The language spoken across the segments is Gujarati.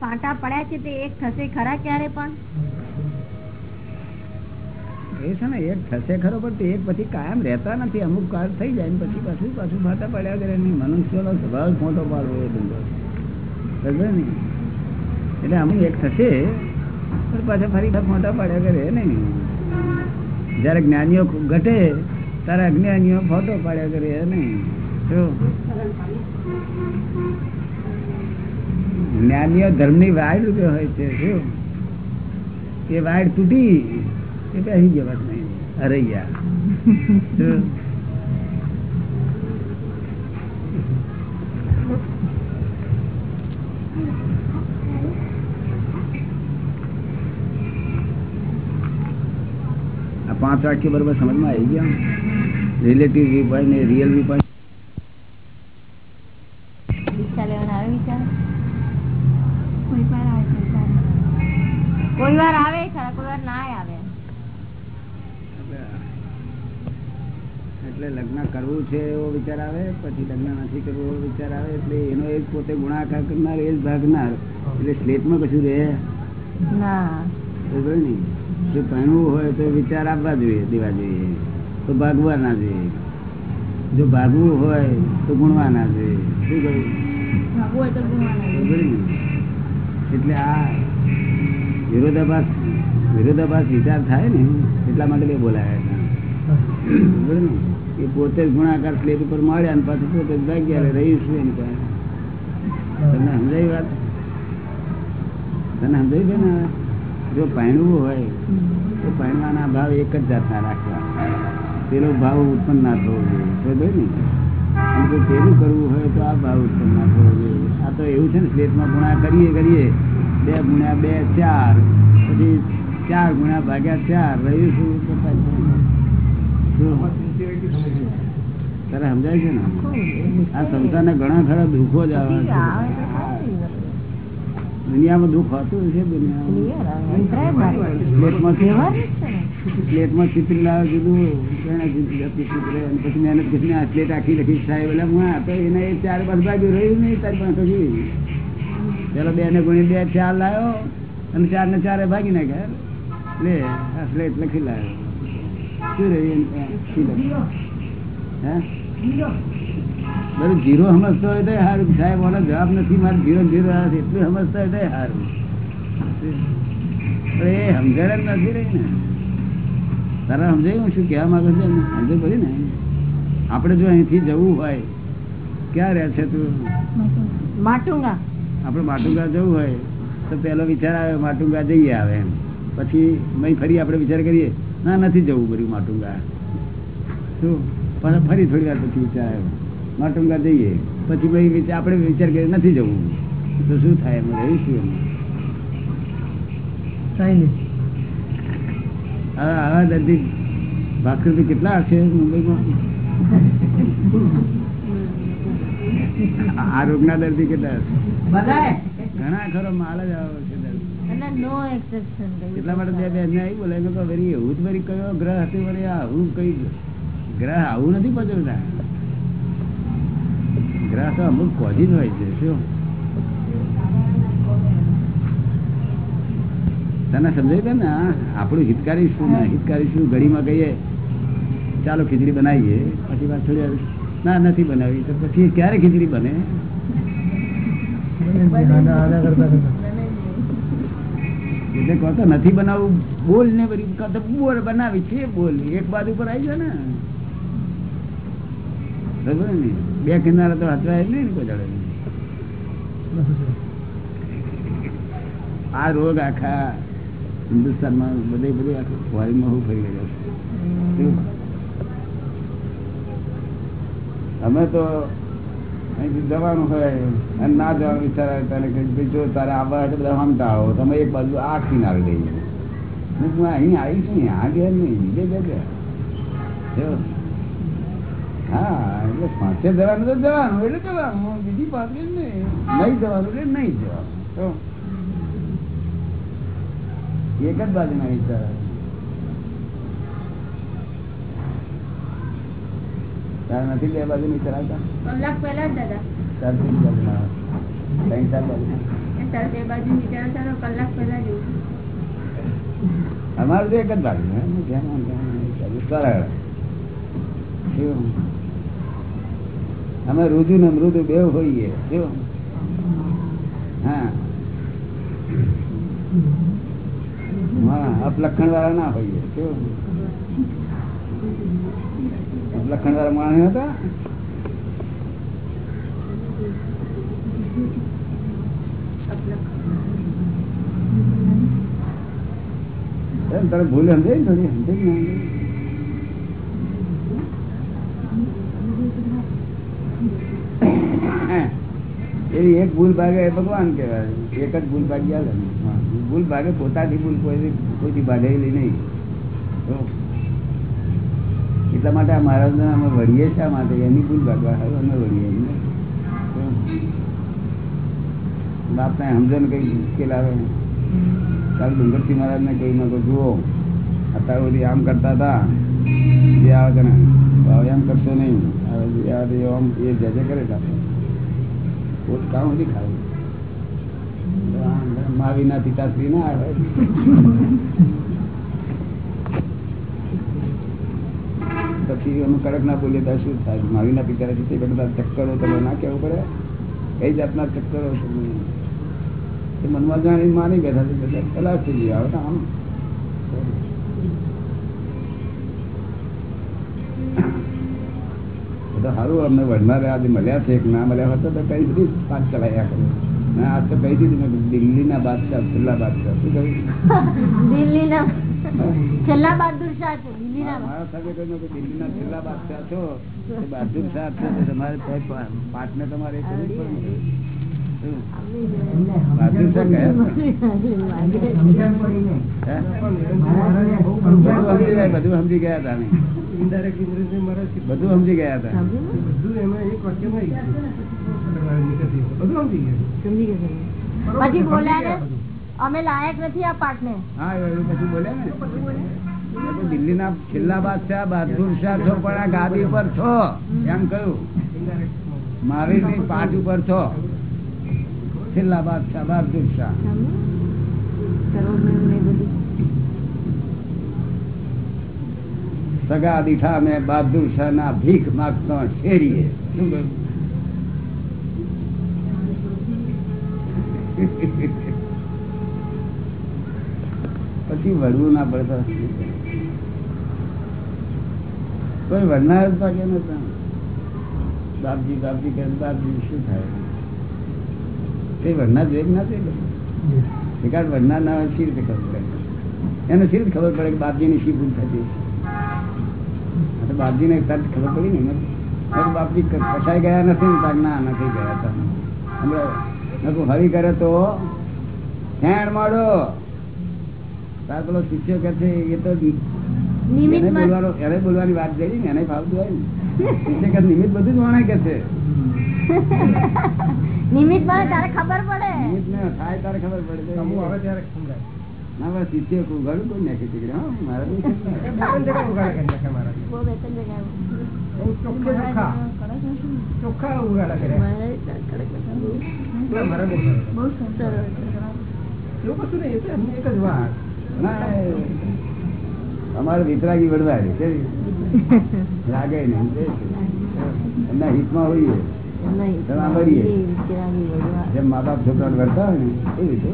પાટા પડ્યા છે તે એક થશે ખરા ક્યારે પણ? એ છે ને, એક થશે ખરો, પણ એક પછી કાયમ રહેતા નથી. અમુક કાળ થઈ જાય ને પછી પાછું પાછું ફાટા પડ્યા કરે નહીં. મનુષ્યનો સ્વભાવ મોટો પાડવો એ ધંધો. સમજે એટલે અમુક એક થશે, પણ પાછા ફરી મોટા પડ્યા કરે નહીં. જયારે જ્ઞાનીઓ ઘટે, ત્યારે અજ્ઞાનીઓ ફોટો પાડ્યા કરે નહીં. જ્ઞાનીઓ ધર્મની વાડ રૂપે હોય છે, શું? એ વાડ તૂટી, એ કહી ગયા બસ નહીં. અરે ગયા આ પાંચ વાક્ય બરોબર સમજમાં આવી ગયા. રિલેટિવ વ્યૂ પોઈન્ટ ને રિયલ વ્યૂ પોઈન્ટ દીક્ષા લેવાના આવે વિચાર કોઈ વાર આવે ખરા કોઈ વાર ના આવે એટલે લગ્ન કરવું છે એવો વિચાર આવે પછી લગ્ન નથી કરવું એવો વિચાર આવે એટલે એનો એક પોતે ગુણાકાર કરનાર એ જ ભાગનાર. એટલે સ્લેટમાં કશું રહે? ના. જો ભણવું હોય તો વિચાર આપવા જોઈએ દેવા જોઈએ. તો ભાગવા ના જોઈએ. જો ભાગવું હોય તો ગુણવા ના જોઈએ. શું કહ્યું એટલે આ વિરોધાભાસ વિરોધાભાસ વિચાર થાય ને એટલા માટે બે બોલાયા હતા. બરોબર ને? એ પોતે ગુણાકાર પ્લેટ ઉપર મળ્યા પાછું પોતે જ ભાગ્યા છું એની પાસે તમને સમજાય વાત? તને સમજાય ને? જો પાણવું હોય, તો પાણવાના ભાવ એક જ જાતના રાખવા. પેલો ભાવ ઉત્પન્ન ના થવો જોઈએ. ને? પેલું કરવું હોય, તો આ ભાવ ઉત્પન્ન ના થવો જોઈએ. આ તો એવું છે ને પ્લેટમાં ગુણા કરીએ કરીએ, બે ગુણ્યા બે, ચાર. પછી ચાર ગુણ્યા ભાગ્યા ચાર, રહ્યું છું? તારે સમજાય છે ને? આ સંસારના ઘણા ખરા દુઃખો જ આવે દુનિયામાં દુઃખ હોતું છે દુનિયામાં. ચિત્ર લાવે ચિત્ર પછી મહેનત કરીને આ પ્લેટ આખી લખી સાહેબ એટલે હું આ એને ચાર પાંચ બાજુ રહ્યું નહીં, તારી પાસે પેલો બે ને ગુણી બે ચાર લાવ્યો અને ચાર ને ચારે ભાગી નાખ્યા. લે, આ પ્લેટ લખી લાવ્યો. શું રહ્યું જીરો સમજતો હોય તો સારું. સાહેબ ઓનો જવાબ નથી મારે જીરો જીરો એટલું સમજતો હોય તો સારું. પણ એ સમજણ જ નથી રહી ને. તારા સમજાયું? હું શું કહેવા માંગુ છું સમજ પડી ને? આપણે જો અહીંથી જવું હોય ક્યાં રહે છે તું? માટુંગા. આપણે માટુંગા જવું હોય તો પહેલો વિચાર આવે માટુંગા જઈએ આવે એમ. પછી મય ફરી આપણે વિચાર કરીએ ના નથી જવું બધું માટુંગા. શું? પણ ફરી થોડી વાર પછી વિચાર આવ્યો માટુંગા જઈએ. પછી ભાઈ વિચાર આપણે વિચાર કરીએ નથી જવું. તો શું થાય? એમાં રહીશું એમ. હવે આવા દર્દી ભાખરી કેટલા હશે મુંબઈમાં? આ રોગના દર્દી કેટલા હશે? ઘણા ખરો માલ જ આવ્યો છે દર્દી. એટલા માટે બે બે આવી બોલે એવું જ વળી કયો ગ્રહ હતી આ આવું કઈ ગ્રહ આવું નથી પચવતા ગ્રહ તો અમુક કોજી હોય છે, શું? તને સમજાય છે ને? આપણું હિતકારી શું? ને, હિતકારી શું? ઘડીમાં કહીએ, ચાલો ખીચડી બનાવીએ. પછી વાત થોડી આવી. ના, નથી બનાવી. તો પછી ક્યારે ખીચડી બને? એટલે કહો તો નથી બનાવવું. બોલ ને બધી કહો બોલ, બનાવી છે, બોલ. એક બાજુ પર આવી જાય ને. બે કિનારા તો હાથવા એટલે ને કોઈ. આ રોગ આખા હિન્દુસ્તાનમાં બધે બધે આખું ફોરેનમાં હું ફરી ગયો અમે તો અહીંથી જવાનું હોય અને ના જવાનું વિચાર આવે તારે કે ભાઈ જો તારે આવવા હોય તો બધા હમતા આવો તમે એક બાજુ આ કિનારે લઈ જાઓ. હું અહીં આવીશ નહીં, આ ગયા નહીં, બીજે જગ્યા. હા એટલે પાંચે જવાનું તો જવાનું એટલે જવાનું. બીજી પાસે નહીં. નહીં જવાનું એટલે નહીં જવાનું. એક જ બાજુના વિચાર આવે. તારે નથી બે બાજુ વિચાર આવતા? કલાક પહેલા જ દાદા. ચાર ત્રણ બાજુના આવે. ત્રણ ચાર એ બાજુ વિચારો કલાક પહેલા જેવું અમારું તો એક જ બાજુ. એનું ધ્યાન ધ્યાન સરળ શું? અમે રુજુ ને મૃદુ બે હોઈએ. શું? હા. હા અપલક્ષણ વાળા ના હોઈએ. શું અપલક્ષણ વાળા માણસ હતા. તારે ભૂલ સમજાય ને થોડી? સમજાય એવી એક ભૂલ ભાગે ભગવાન કહેવાય. એક જ ભૂલ ભાગી આવે ભૂલ ભાગે પોતાથી ભૂલ કોઈ કોઈથી ભાગેલી નહીં. એટલા માટે આ મહારાજ અમે વળીએ શા માટે. એની ભૂલ ભાગવા હારું અમે વળીએ એમને તો બાપને સમજણ કઈ મુશ્કેલ આવે. કાલ ડુંગરસિંહ મહારાજને કહ્યું કહ્યું, જુઓ અત્યારે બધી આમ કરતા હતા. જે આવે ના, હવે એમ કરશો નહીં. તે આમ એ જે કરે આપણે. પોત કામ નથી ખાવું તો આમ પિતા શ્રી ના આવે. પછી અમે કડક ના બોલીએ તો શું થાય? માવીના પિતા તે બધા ચક્કરો તમે ના કહેવું પડે. કઈ જાતના ચક્કરો એ મનમાં જાણી માની બેઠા છે બધા ખલાસ થઈ ગયા હવે આમ બધા સારું અમને વડનાર આજે મળ્યા છે ના મળ્યા હતા તો કઈ બધી વાત ચલાવ્યા કરે. ના આજ તો કહી દીધું મેં દિલ્હીના બાદશાહ છેલ્લા બાદશાહ શું કહ્યું? દિલ્હીના છેલ્લા બહાદુર શાહ છે દિલ્હીના. છેલ્લા બાદશાહ છો બહાદુર શાહ છો તો તમારે તો ને તમારે કરવું પડે બધું સમજી ગયા બધું સમજી ગયા હતા બધું સમજી ગયા હતા? પછી બોલ્યા અમે લાયક નથી આ પાઠ ને હા એવું પછી બોલ્યા ને? દિલ્હી ના છેલ્લા બાદશાહ બહાદુર શાહ છો પણ આ ગાદી પર છો. એમ કહ્યું. મારી પાઠ ઉપર છો. છેલ્લા બાદશાહ બહાદુર શાહ સગા દીઠા અમે બહાદુર શાહ ના ભીખ માગતો શેરીએ શું કહ્યું? પછી વળવું ના પડે તો કોઈ વળનાર જ ભાગે નતા? બાપજી બાપજી કહે બાપજી શું થાય? કઈ વરના જોઈ ના જોઈ એકાદ વરના ના હોય સી રીતે ખબર પડે. એને સી રીતે ખબર પડે કે બાપજીની શી ભૂલ થતી તો બાપજીને તરત ખબર પડી ને મેં બાપજી કસાઈ ગયા નથી ને તાર ના નથી ગયા હતા હમણાં કહ્યું, હરી કરે તો ફેણ માડો. તાર પેલો શિષ્ય કે છે એ તો એને બોલવાનો એને બોલવાની વાત કરી ને એને ફાવતું હોય ને. શિષ્ય કે નિમિત્ત બધું જ વણાય કે છે. નિમિત્તમાં તારે ખબર પડે. નિમિત ને થાય તારે ખબર પડે. તો ના બસ શિષ્ય ઘણું કોઈ નાખી દીકરી હા મારે બહુ છે. બહુ બે ત્રણ જગ્યાએ. બહુ સરળ ના એ અમારે વિતરાગી વડવા લાગે ને. એમના હિતમાં હોઈએ. જેમ મા બાપ છોકરા વળતા હોય ને એ રીતે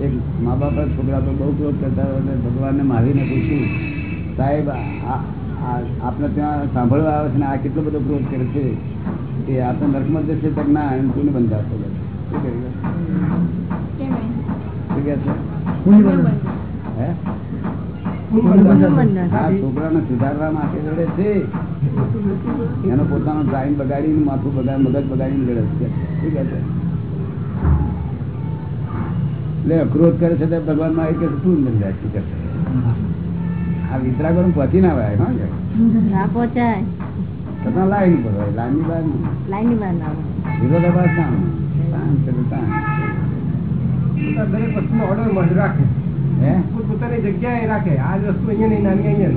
એક મા બાપ છોકરા તો બહુ ક્રોધ કરતા હોય ભગવાનને મારીને પૂછ્યું સાહેબ આ- આ- આપને ત્યાં સાંભળવા આવે છે ને આ કેટલો બધો ક્રોધ કરે છે? કે આ તો નરકમાં જશે તક ના એમ તું બંધાશે શું કહ્યું? શું કહે છે? હે? છોકરાને સુધારવા માટે લડે છે. એનો પોતાનો ટાઈમ બગાડીને માથું બગાડ મગજ બગાડીને લડે છે. શું છે? એટલે અક્રોધ કરે છે ભગવાનમાં એ કે તું નથી જાય છે. આ વિતરાગો પહોંચી ના વાય હા ના પહોંચાય. છતાં લાઈન પર હોય? લાઈનની બહાર લાઈનની બહાર ના વિરોધાભાસ ના. દરેક વસ્તુનો ઓર્ડરમાં રાખે. હે? પોતપોતાની જગ્યાએ રાખે. આ વસ્તુ અહીંયા નહીં નાની અહીંયા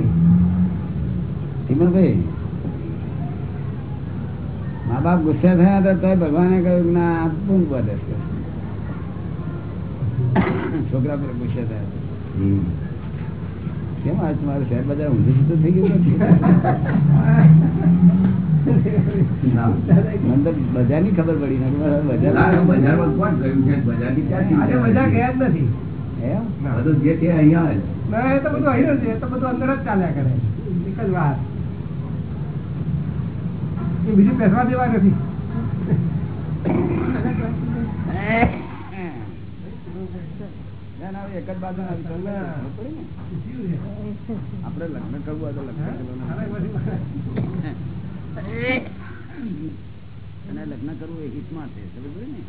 નહીં. મા બાપ ગુસ્સે થયા હતા તો ભગવાને કહ્યું ના આપવું બધે છોકરા પર ગુસ્સે થયા. કેમ આજ તમારું શેર બજાર ઊંધું સીધું થઈ ગયું નથી? બજારની ખબર પડી. બજારમાં કોણ ગયું છે? બજારની ગયા જ નથી? બધું જે છે અહીંયા. ના એ તો બધું અહીં છે. તો બધું અંદર જ ચાલ્યા કરે એક જ વાત. એ બીજું બેસવા દેવા નથી. ના, ના, એક જ બાજુ ના વિચાર ના ખબર પડી ને? આપણે લગ્ન કરવું તો લગ્ન અને લગ્ન કરવું એ હિતમાં છે. ને?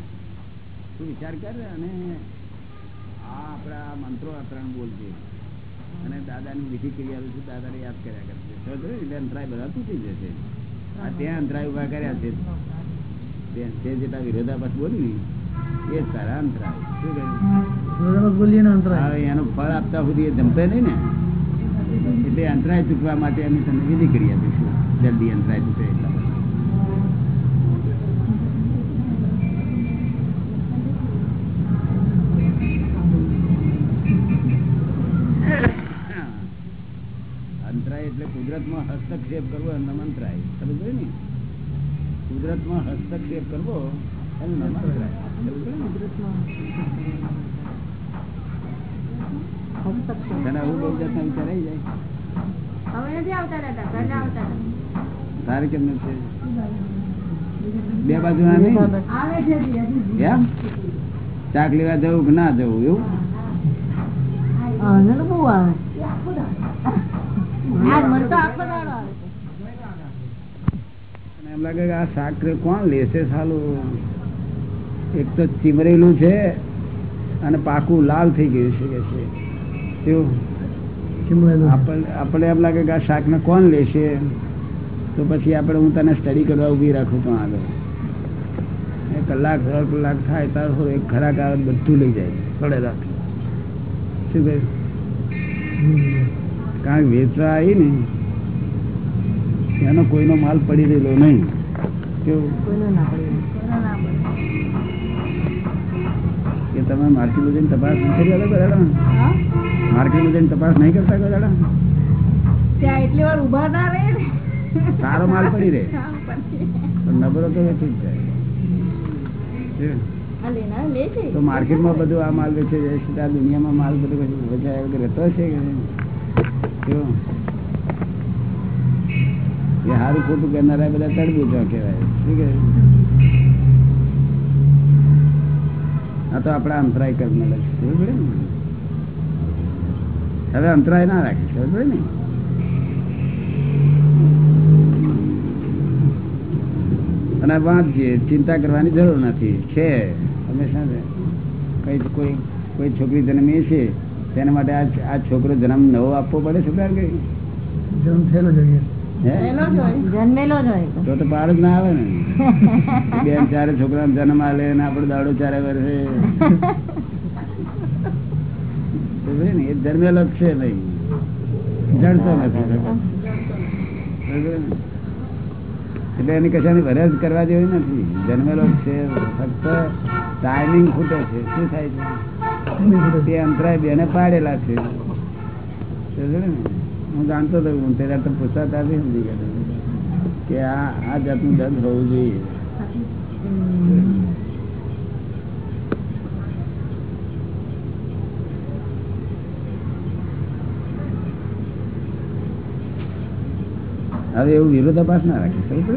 તું વિચાર કર અને આ આપણા મંત્રો ત્રણ બોલજે અને દાદાની વિધિ ક્રિયા છે દાદાને યાદ કર્યા કરશે એટલે અંતરાય બધા તૂટી જશે. આ ત્યાં અંતરાય ઊભા કર્યા છે. તે- જેટલા વિરોધાભાસ બોલી એ સારા તારા અંતરાય. શું કહ્યું? હવે એનું ફળ આપતા સુધી એ જમશે નહીં ને. એટલે અંતરાય ચૂકવા માટે એની તમને વિધિ કરી આપીશું. જલ્દી અંતરાય ચૂકે એટલા વિચાર આવી જાય. હવે નથી આવતા દાદા ને કુદરતમાં હસ્તક્ષેપ કરવો કેમ નથી બે બાજુ ચાક લેવા જવું કે ના જવું એવું? બહુ આવે. એમ લાગે કે આ શાક કોણ લેશે સાલું? એક તો ચીમરેલું છે અને પાકું લાલ થઈ ગયું છે કે છે. આપણને એમ લાગે કે આ શાકને કોણ લેશે? તો પછી આપણે હું તને સ્ટડી કરવા ઊભી રાખું તો આગળ. એક કલાક દોઢ કલાક થાય તાર થોડું એક ખરાક આવે બધું લઈ જાય. પડે રાખ શું કહ્યું? કારણ વેચવા આવી ને એનો કોઈનો માલ પડી રહેલો નહીં કેવું કોઈનો ના પડે. કોઈનો ના પડે. કે તમે માર્કેટમાં જઈને તપાસ નહીં કરી આલો કોઈ દાડા? હા? માર્કેટમાં જઈને તપાસ નહીં કરતા કોઈ દાડા? ત્યાં એટલી વાર ઊભા ના રહે સારો માલ પડી રહે નબળો તો વેચી જ જાય તો માર્કેટમાં બધું આ માલ વેચે જાય છે આ દુનિયામાં માલ બધું વેચાય રહેતો છે કે એ સારું ખોટું કરનારા બધા તડબૂચો કહેવાય. શું કે આ તો આપણા અંતરાય કરનાર? હવે અંતરાય ના રાખી સમજ ને? અને વાંચીએ ચિંતા કરવાની જરૂર નથી. છે, હંમેશા. કઈ કોઈ કોઈ છોકરી જન્મી છે તેના માટે આ આ છોકરો જન્મ નવો આપવો પડે છે તાર કઈ તો. તો પાર જ ના આવે ને. ચારે છોકરા જન્મ આલે ને આપડે દાડો ચારે વર્ષે ને એ જન્મેલો જ છે નહીં જડતો નથી. બરાબર એટલે એની કશાની વરસ કરવા જેવી નથી. જન્મેલો છે. ફક્ત ટાઈમિંગ ખૂટે છે. શું થાય છે? પાડેલા છે? હું જાણતો હતો હું તો પૂછતા કે આ આ જાતનું દર્દ હોવું જોઈએ હવે એવું વિરોધાભાસ ના રાખી, ખબર?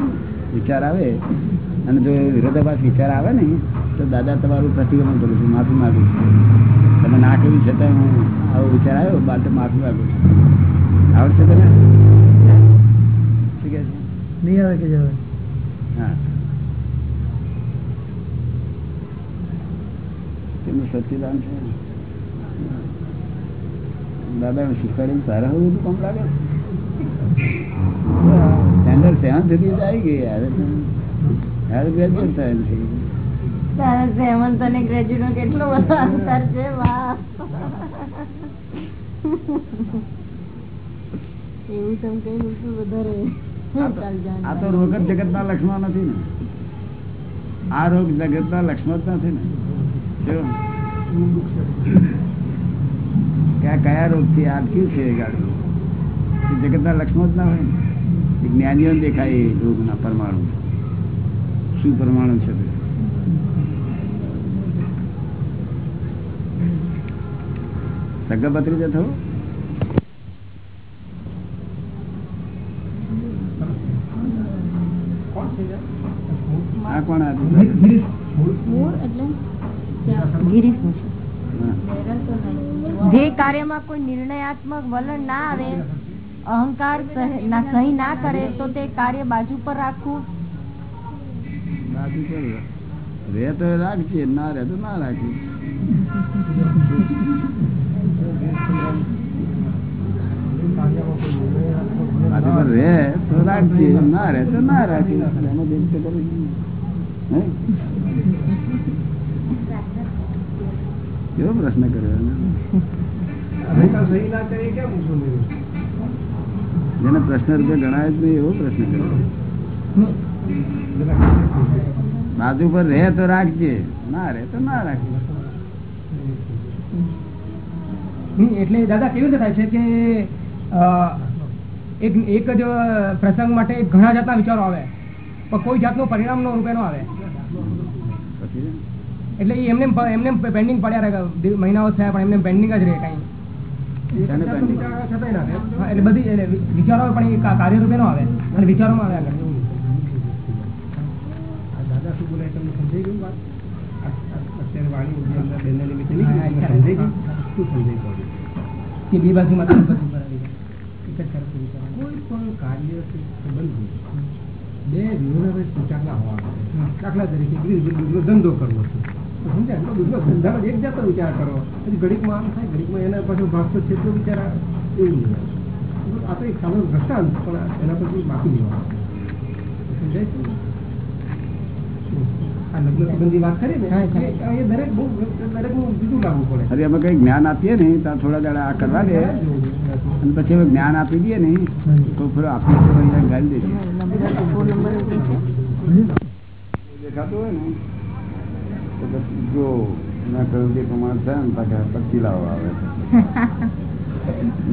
વિચાર આવે અને જો વિરોધાભાસ વિચાર આવે ને તો દાદા તમારું પ્રતિક્રમણ કરું છું માફી માગું છું. તમે ના કહ્યું છતાં હું આવો વિચાર આવ્યો બાદ માફી માગું છું. આવડશે તને શું છે? નહીં આવે કે હા. તેમનું સચ્ચિદાન છે. દાદા શીખવાડી સારા હવે કામ લાગે? સ્ટેન્ડર્ડ સેવન સુધી આવી ગઈ યાર. યાર ગ્રેજ્યુએટ થાય છે. તારા સેવન્થ અને ગ્રેજ્યુએટ નો કેટલો બધો અંતર છે વાહ. એવું તેમ કઈ ઉલટું વધારે આ તો- રોગ જ જગત ના લક્ષણો નથી ને. આ રોગ જગત ના લક્ષણો જ નથી ને. કયા રોગથી આ કયું છે ગાડી જગત ના લક્ષણો જ ના હોય ને. જ્ઞાનીઓ દેખાય રોગ ના પરમાણુ શું પ્રમાણ છે? તે સગા બત્રી જતો કોણ છે યાર? આ કોણ જે કાર્યમાં કોઈ નિર્ણયાત્મક વલણ ના આવે અહંકાર સહી ના કરે તો તે કાર્ય બાજુ પર રાખવું બાજુ પર રે તો રાખજે ના રે તો ના રાખી કાર્યમાં કોઈ નિર્ણય બાજુ પર રે તો રાખજે ના રે તો ના રાખી એમાં જેમ તે કરી હે? કેવો પ્રશ્ન કર્યો એને? અહંકાર સહી ના કરે કેમ ઊંચું નહીં? જેને પ્રશ્ન રૂપે ગણાય જ નહીં એવો પ્રશ્ન કર્યો બાજુ પર રે તો રાખજે. ના રે તો ના રાખજે. એટલે દાદા કેવી રીતે થાય છે કે એક એક જ પ્રસંગ માટે ઘણા જાતના વિચારો આવે પણ કોઈ જાતનું પરિણામ નો રૂપે નો આવે. એટલે એમને એમને પેન્ડિંગ પડ્યા રહે મહિનાઓ થયા પણ એમને પેન્ડિંગ જ રહે કઈ. એટલે બધી વિચારો પણ એ કાર્ય રૂપે નો આવે અને વિચારોમાં આવે આગળ દાદા શું બોલે તમને સમજાઈ ગયું વાત? અત્યારે વાણી જે અંદર બેનના નિમિત્તે નીકળી સમજાઈ ગયું? શું સમજાઈ ગયું? કે બે બાજુમાં તમે બધું કરાવી એક જ તરફ કોઈ પણ કાર્ય સંબંધ બે વિરોધાભાસ વિચારના હોવા દાખલા તરીકે ધંધો કરવો છે. સમજાય? તો બીજો ધંધામાં એક જાતનો વિચાર કરો. પછી ઘડીકમાં આમ થાય ઘડીકમાં એના પાછો ભાગતો છે તો વિચાર એવું નહીં. આ તો એક સામાન્ય દ્રષ્ટાંત પણ એના પછી બાકી લેવા સમજાય છે? આ લગ્ન સંબંધી વાત કરી ને એ દરેક બહુ દરેકનું જુદું લાગુ પડે. અરે અમે કઈ જ્ઞાન આપીએ ને ત્યાં થોડા દાડા આ કરવા દે. અને પછી અમે જ્ઞાન આપી દઈએ ને તો ફરી આપી ગાળી દેજે. કે છે. દેખાતું હોય ને તો પછી જો મેં કહ્યું તે પ્રમાણે છે ને પાછા પચી લાવો આવે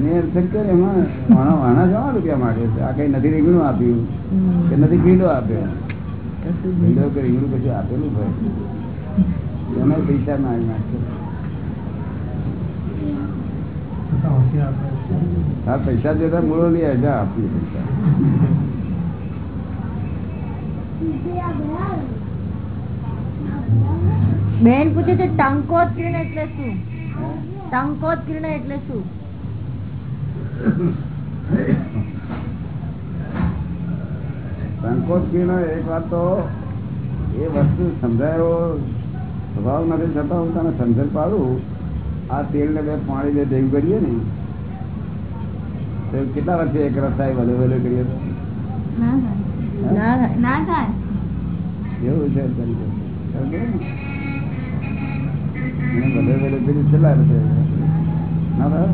ને અર્થક એમાં વાણા વાણા જવા રૂપિયા માટે છે. આ કઈ નથી રીંગણું આપ્યું કે નથી ગીડો આપ્યો. ભીંડો કે રીંગણું કશું આપેલું હોય એને પૈસા મારી નાખે. આ પૈસા દેતા મૂળો લઈ આવ્યા આપી પૈસા. બેન પૂછે છે ટંકોત કિરણ એટલે શું? ટંકોત કિરણ એટલે શું? સંકોચ કિરણ એક વાત તો એ વસ્તુ સમજાયો સ્વભાવ નથી થતા હું તને સમજણ પાડું. આ તેલ ને બે પાણી બે ભેગું કરીએ ને તો કેટલા વર્ષે એક રસ થાય વલે વધુ કરીએ તો? એવું છે વલે વલે કર્યું છેલ્લા વર્ષે. ના?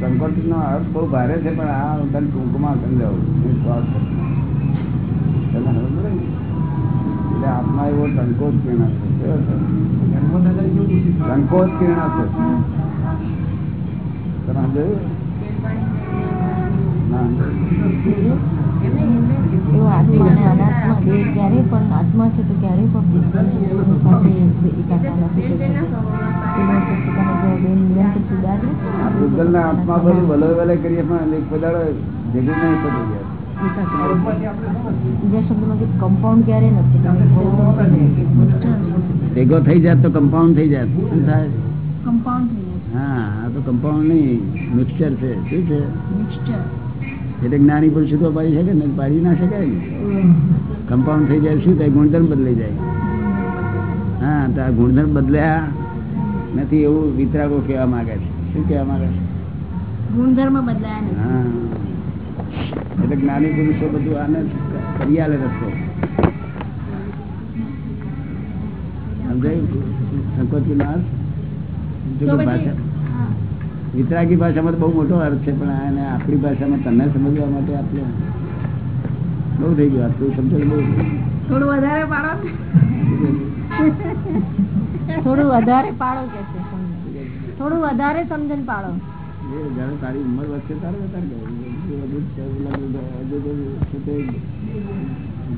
સંકોચ નો અર્થ બહુ ભારે છે, પણ આ તને ટૂંકમાં સમજાવું શ્વાસ. તને ને? એટલે આત્મા એવો સંકોચ કિરણ છે? સંકોચ કિરણ છે તમે સમજાયું? એવો આત્મા અને અનાત્મા બે ક્યારેય પણ આત્મા છે તો ક્યારેય પણ ભૂતગલ સાથે એકાકાર નથી થઈ તેના શકતો. સ્વભાવમાં તેનો પુસ્તકાનો જવાબ એ નિરંતર સુધારે આ ભૂતગલના આત્મા બધું વલે વલે કરીએ પણ એક પદાડો ભેગું નહીં થતું યાર એકાકાર સ્વરૂપમાંથી આપણે સમજીએ. બીજા શબ્દમાં કે કમ્પાઉન્ડ ક્યારેય નથી આપણે સ્વરૂપમાં નથી. ભેગો થઈ જાય તો કમ્પાઉન્ડ થઈ જાય શું થાય કમ્પાઉન્ડ થઈ હા આ તો કમ્પાઉન્ડ નહીં મિક્સચર છે શું છે મિક્સચર એટલે જ્ઞાની પુરુષ તો પાડી શકે ને પાડી ના શકાય ને. કમ્પાઉન્ડ થઈ જાય શું થાય? ગુણધર્મ બદલાઈ જાય. હા તો આ ગુણધર્મ બદલ્યા નથી એવું વિતરાગો કહેવા માંગે છે. શું કહેવા માંગે છે? ગુણધર્મ બદલાયા હા. એટલે જ્ઞાની પુરુષો બધું આને કરી આલે રસ્તો. સમજાયું? સંકોચ નો અર્થ? જો તો કે પછી ભાષા. વિતરાગી ભાષામાં બહુ મોટો અર્થ છે પણ એને આપણી ભાષામાં તમને સમજવા માટે આપણે બહુ થઈ ગયું આટલું સમજો બહુ થોડું વધારે પાડો થોડું વધારે પાડો કે છે. થોડું વધારે સમજણ પાડો. તારી ઉંમર વધશે વધારે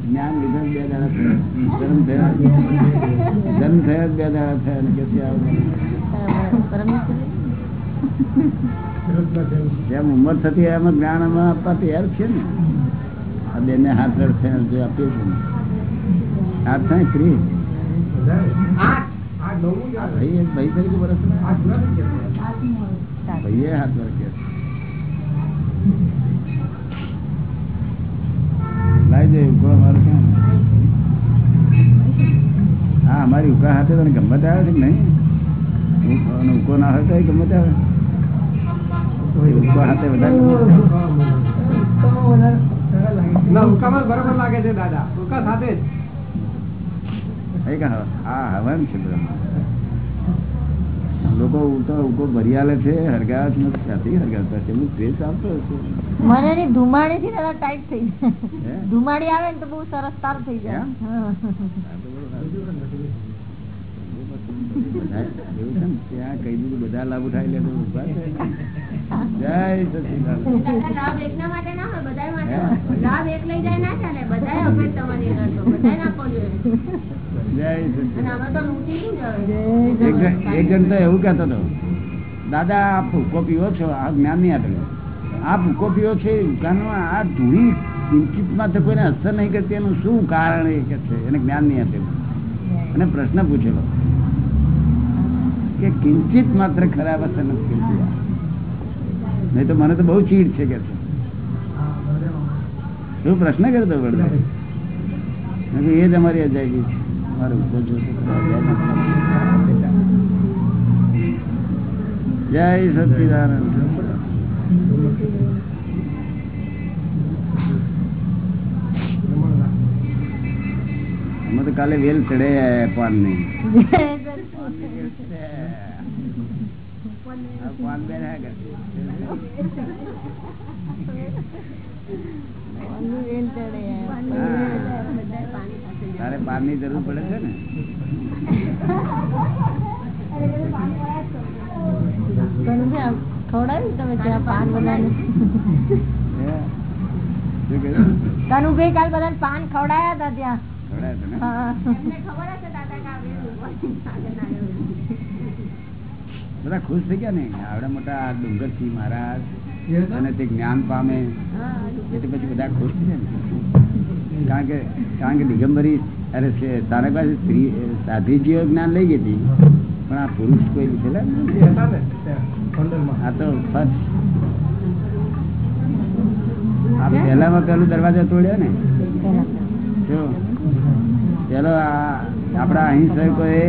જ્ઞાન લીધા બે દાડા થયા. જન્મ થયા જન્મ થયા બે દાડા થયા અને કે જેમ ઉંમર થતી એમ જ્ઞાન અમે આપવા તૈયાર છે ને. આ બેને હાથ રડશે આપીએ છીએ. હાથ થાય ફ્રી ભાઈ ભાઈ તરીકે બરસ ભાઈએ હાથ વર્કે લાવી દે ઉકો અમારે ક્યાં હા, અમારી ઉકા હાથે તને ગમત આવે છે કે નહીં? ના હોય ગમત આવે. હાથે વધારે બરાબર લાગે છે દાદા. ઉકા સાથે લોકો ઉકો ભરી આલે છે હરગાવ નથી હરગાવતા છે. મને ધુમાડી થી દાદા ટાઈટ થઈ ધુમાડી આવે ને તો બહુ સરસ તાર થઈ જાય એમ? હા. આ તો બહુ સારું. બધા એવું છે ને ત્યાં કહી દીધું બધા લાભ ઉઠાવી લે તો જય એક જણ તો એવું કેતો હતો દાદા આ ભૂકો પીવો છો આ જ્ઞાન નહીં આપેલો આ ભૂકો પીવો છે દુકાનમાં આ ધૂળી કિંચિતમાં તો કોઈને અસર નહીં કરતી એનું શું કારણ એ કે છે? એને જ્ઞાન નહીં આપેલું અને પ્રશ્ન પૂછેલો કે કિંચિત માત્ર ખરાબ અસર નથી નહીં તો મને તો બહુ ચીડ છે કે શું પ્રશ્ન કરતો વડે? એ જ અમારી અજાયગી છે. મારે ઊભો. જય સચિદાનંદ. અમે તો કાલે વેલ ચડે પાનની. પાન બે રહ્યા કરશે. તારે પાનની જરૂર પડે છે ને ખવડાવ્યું તમે ત્યાં પાન કહ્યું? કનુભાઈ કાલ બધાને પાન ખવડાયા હતા ત્યાં? ખબર હશે દાદા કે આ વેલ ઊભો છે, આગળ ના આવ્યો. બધા ખુશ થઈ ગયા ને? આવડા મોટા આ ડુંગરથી મહારાજ અને તે જ્ઞાન પામે. એટલે પછી બધા ખુશ છે ને. કારણ કે કારણ કે દિગંબરી અરે છે તારા પાસે સ્ત્રી સાધ્વીજીઓ જ્ઞાન લઈ ગઈ હતી. પણ આ પુરુષ કોઈ લીધેલા. આ તો ફર્સ્ટ. આ પહેલામાં પેલું દરવાજા તોડ્યા ને? જો પેલો આપણા અહીં અહિંસકોએ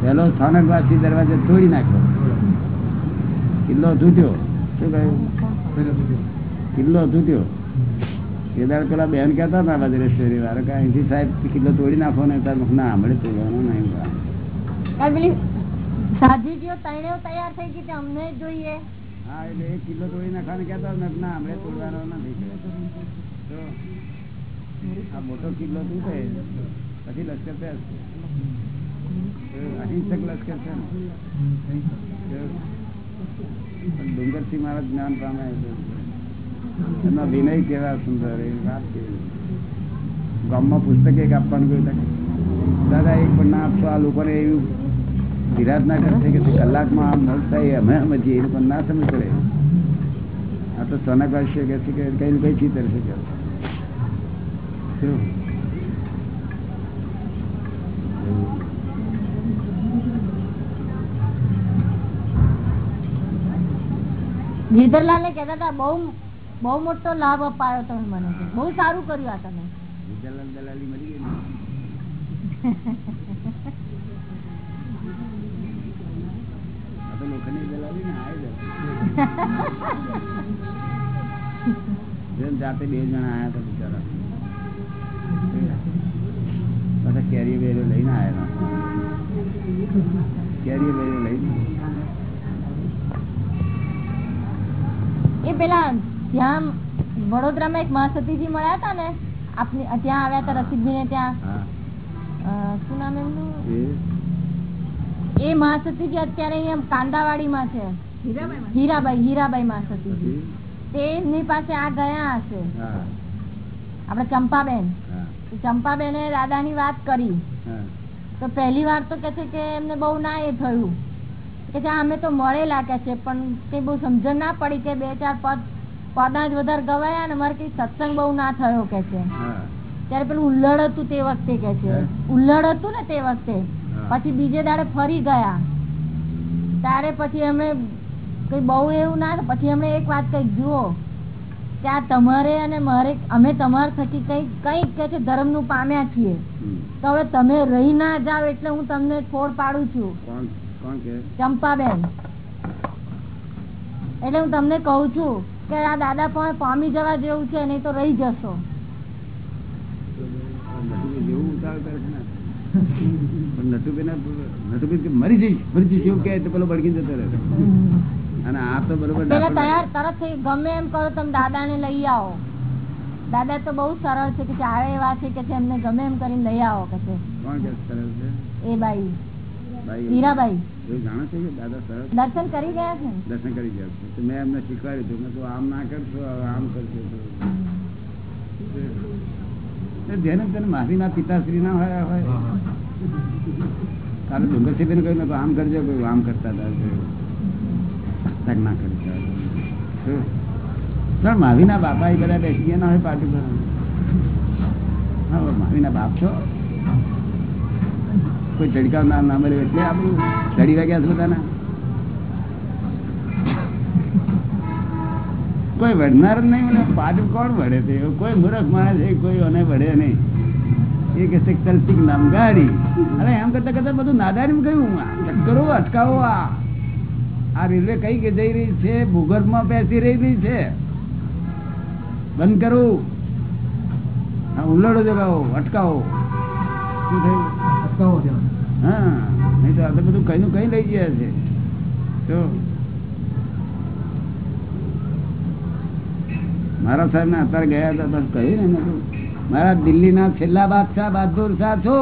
પેલો સ્થાનકવાસી દરવાજો તોડી નાખ્યો. કિલ્લો તૂટ્યો. શું કહ્યું? કિલ્લો તૂટ્યો. કેદાર પેલા બેન કહેતા હતા વજ્રેશ્વરી વાળા કે અહીંથી સાહેબ કિલ્લો તોડી નાખો ને તાર ના હમણે તોડવાનો નહીં તૈયાર થઈ ગઈ અમને જોઈએ. હા એટલે એક કિલ્લો તોડી નાખવાનું કહેતા હતા ને, હમણે તોડવાનો નથી તો આ મોટો કિલ્લો તૂટે. પછી લશ્કર પેસ અહિંસક લશ્કર છે ડુંગરસિંહ મારા જ્ઞાન પામે એમના વિનય કેવા સુંદર, એ વાત કેવી? ગામમાં પુસ્તક એક આપવાનું કહ્યું દાદા, એક પણ ના આપશો? આ લોકોને એવું વિરાટ ના કરશે કે કલાકમાં આમ નવ થાય, અમે સમજીએ એ પણ ના સમજ પડે. આ તો સોના કાઢશે કે છે કે કઈ ને કઈ છે કે શું? ગીધરલાલ ને કેતા હતા બહુ બહુ મોટો લાભ અપાયો તમે મને. બહુ સારું કર્યું આ તમે. દલાલ દલાલી મળી ગઈ જાતે બે જણા આયા હતા બિચારા. કેરીઓ બેરીઓ લઈને આયા કેરી બેરીઓ લઈને. એ પેલા ત્યાં વડોદરામાં એક મહાસતીજી મળ્યા હતા ને આપની ત્યાં આવ્યા હતા રસિકભાઈ ને ત્યાં શું નામ એમનું? એ? મહાસતીજી અત્યારે અહીંયા કાંદાવાડીમાં છે. હીરાબાઈ હીરાબાઈ મહાસતીજી તેમની પાસે આ ગયા હશે. આપડે આપણે ચંપાબેન. ચંપાબેને દાદાની વાત કરી. તો પહેલી વાર તો કે છે કે એમને બહુ ના એ થયું. કે અમે તો મળેલા કે છે પણ કઈ બહુ સમજણ ના પડી કે બે ચાર પદ પદા જ વધારે ગવાયા ને મારે કઈ સત્સંગ બહુ ના થયો કે છે. ત્યારે પેલું ઉલ્લડ હતું તે વખતે કે છે. ઉલ્લડ હતું ને તે વખતે. પછી બીજે દાડે ફરી ગયા. ત્યારે પછી અમે કઈ બહુ એવું ના પછી એમણે એક વાત કઈ જુઓ. કે આ તમારે અને મારે અમે તમારે થકી કઈ કંઈક કે છે ધર્મનું પામ્યા છીએ. તો હવે તમે રહી ના જાવ એટલે હું તમને છોડ પાડું છું. ચંપાબેન. એટલે હું તમને કહું છું કે આ દાદા પણ પામી જવા જેવું છે નહીં તો રહી જશો. નટુભાઈ જેવું ઉતાવળ કરે છે ને. પણ નટુભાઈ નટુભાઈ કે મરી જઈશ. મરી જઈશ એવું કહે પેલો ભડકી જતો રહે. અને આ તો બરોબર તૈયાર તરત ગમે એમ કરો તમે દાદાને લઈ આવો. દાદા તો બહુ સરળ છે કે આવે એવા છે કે એમને ગમે એમ કરીને લઈ આવો કે છે. કોણ સરળ છે? એ બાઈ. હીરાબાઈ. જાણો છો કે દાદા સરળ દર્શન કરી ગયા છે? દર્શન કરી ગયા છે. તો મેં એમને શીખવાડ્યું હતું. મેં કહ્યું આમ ના કરશો આમ કરશો તો. તો જેને તેને માફીના પિતાશ્રી ના હોય હોય. તારે ડુંગરસિંહને કહ્યું કહ્યું આમ કરજો આમ કરતા હતા. ના કરતા? પણ માવીના બાપા એ બધા બેસી ગયા ના હોય પાર્ટી પર. હા માવીના બાપ છો? કોઈ ચડકાવ ના ના મળ્યો એટલે આપણું ધડી વાગ્યા છે બધાના કોઈ વડનાર જ નહીં, મને કોણ વડે તે? કોઈ મૂર્ખ માણસ કોઈ અને વડે નહીં. એ કે છે કલ્પિક નામ ગાડી એમ કરતા કરતા બધું નાદારી કહ્યું ચક્કરો અટકાવો આ. આ રેલવે કઈ કે જઈ રહી છે? ભૂગર્ભમાં બેસી રહી છે. બંધ કરવું ઉલ્લડો જગાવો, અટકાવો. શું થયું? અટકાવો ત્યાં. હા નહીં તો આ બધું કઈ નું કઈ લઈ ગયા છે. તો મારા સાહેબ ને અત્યારે ગયા હતા કહ્યું ને મારા દિલ્હીના છેલ્લા બાદશાહ બહાદુર શાહ છો.